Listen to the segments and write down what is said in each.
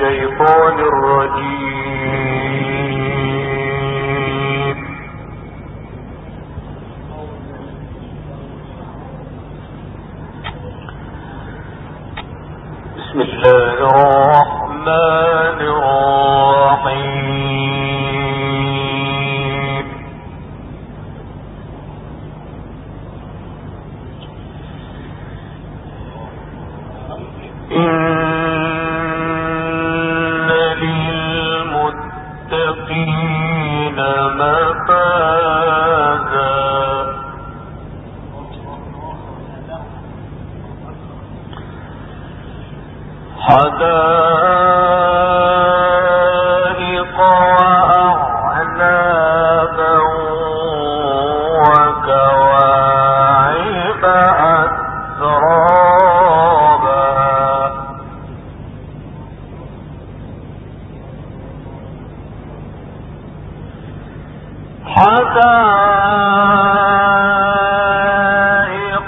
الشيطان الرجيم.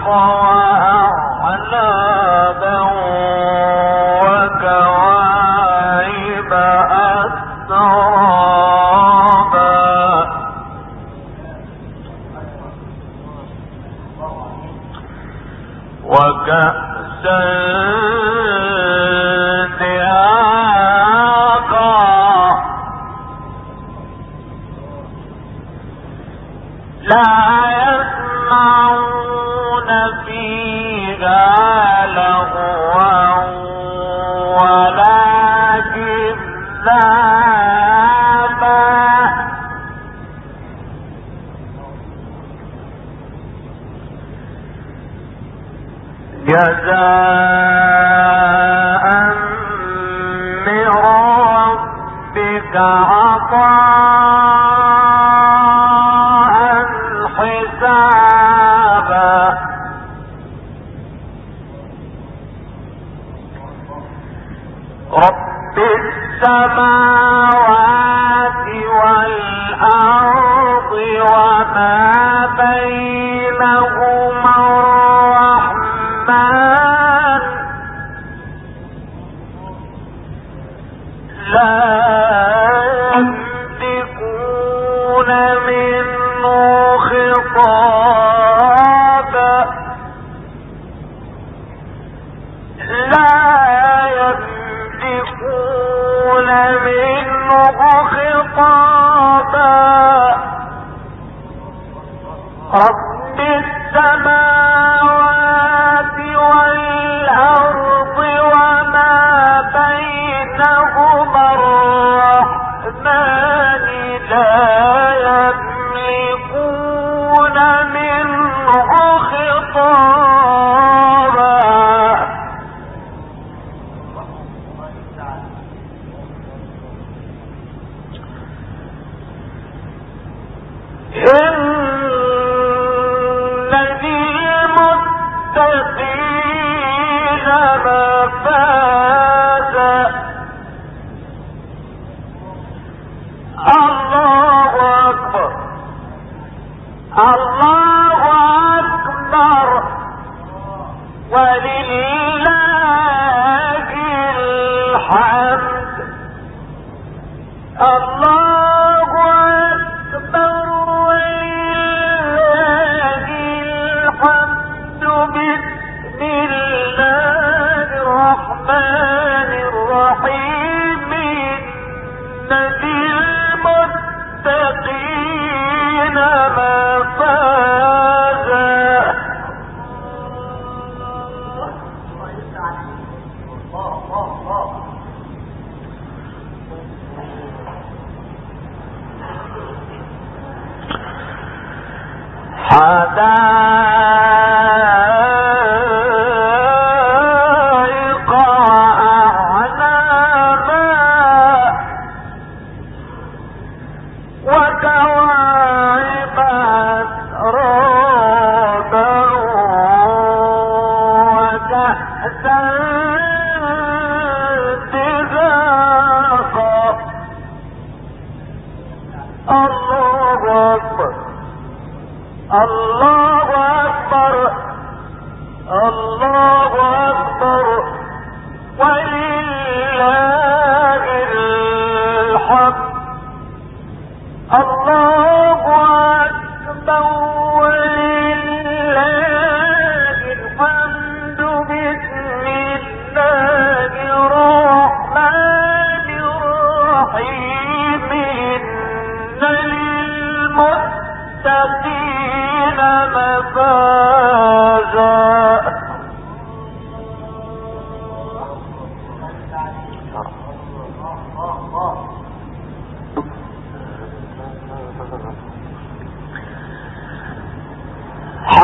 قال جزاء من ربك عطاء حسابا رب السماوات والأرض وما الله ہدا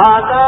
Father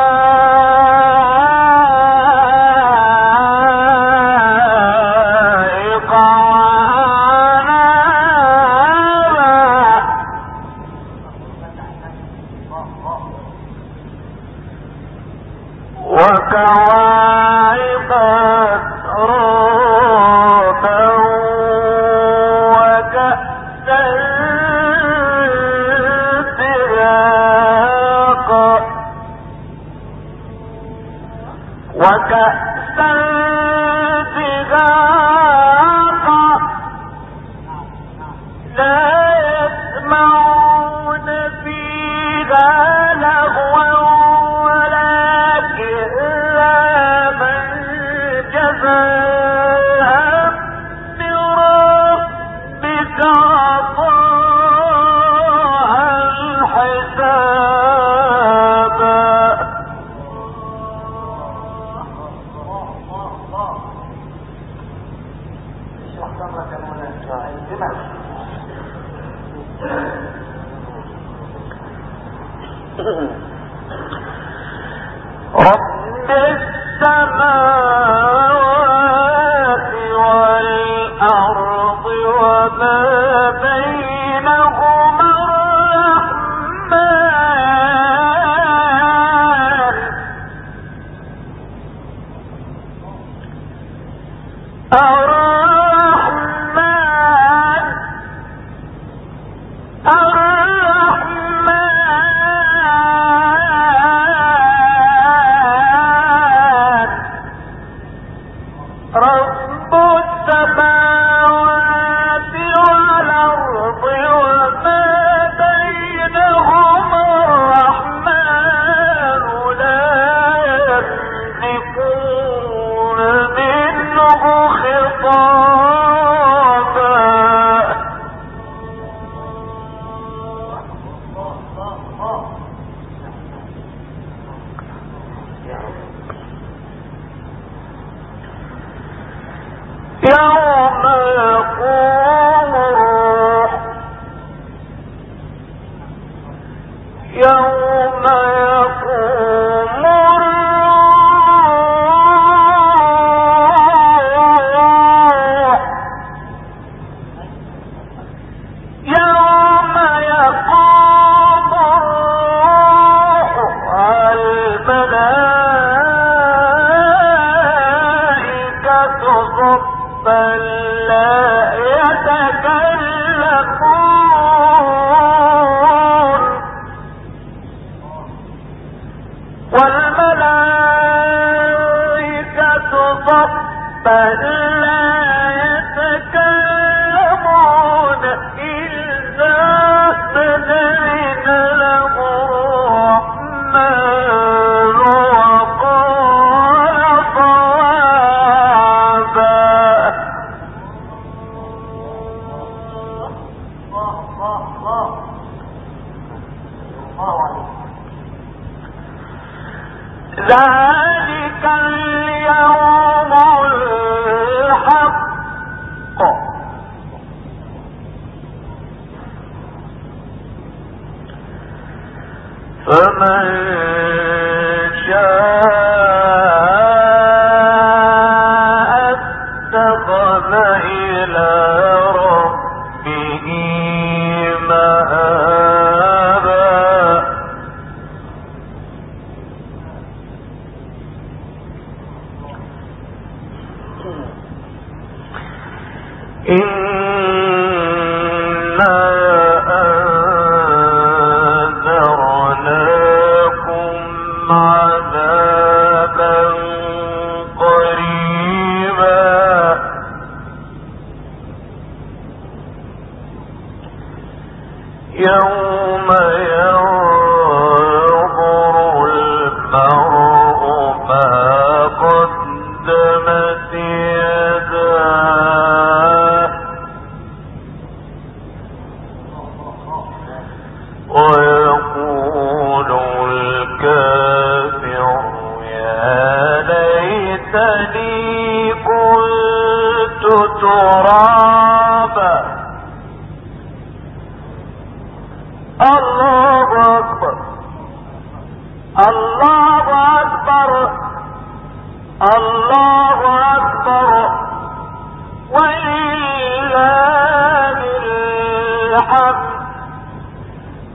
ويقول الكافر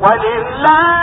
ولله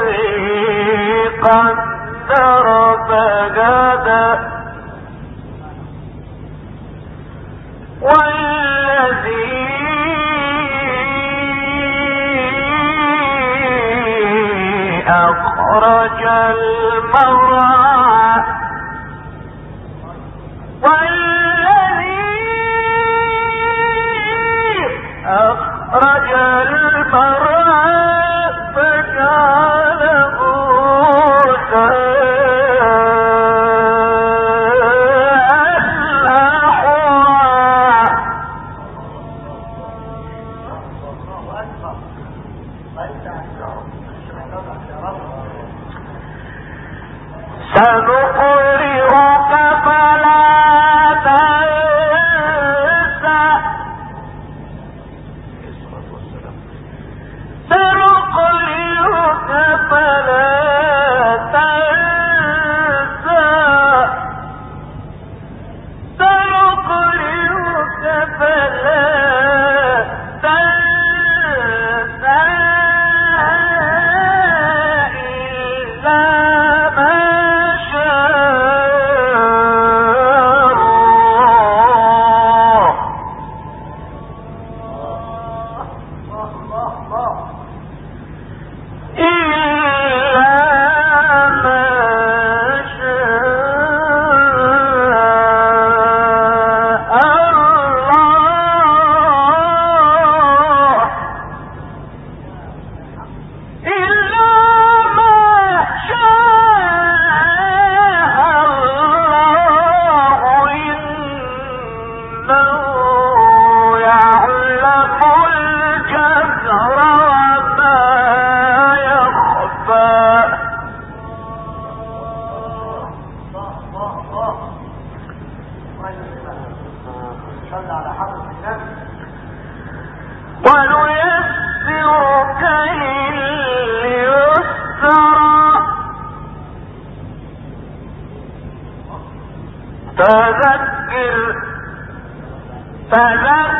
والذي قد حرام فذكر فذكر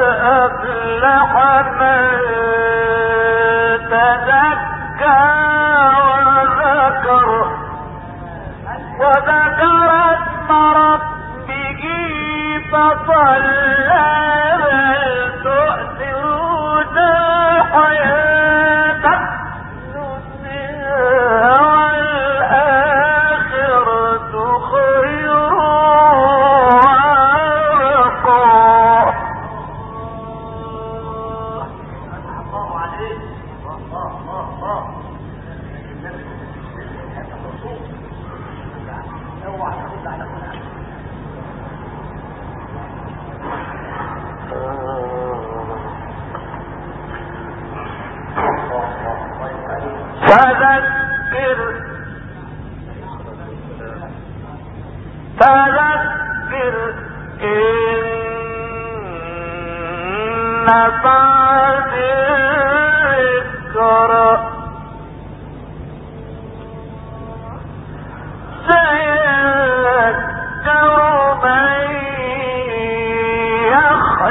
أفلح من تذكر اللہ تعالیٰ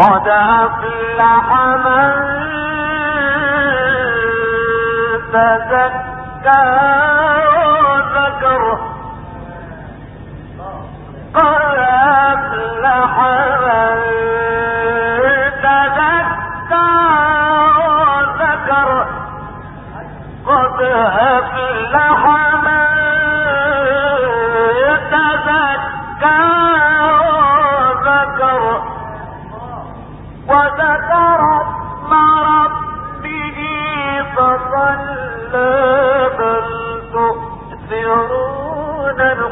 قد أفلح من تزكى وذكر قد أفلح من تزكى وذكر قد أفلح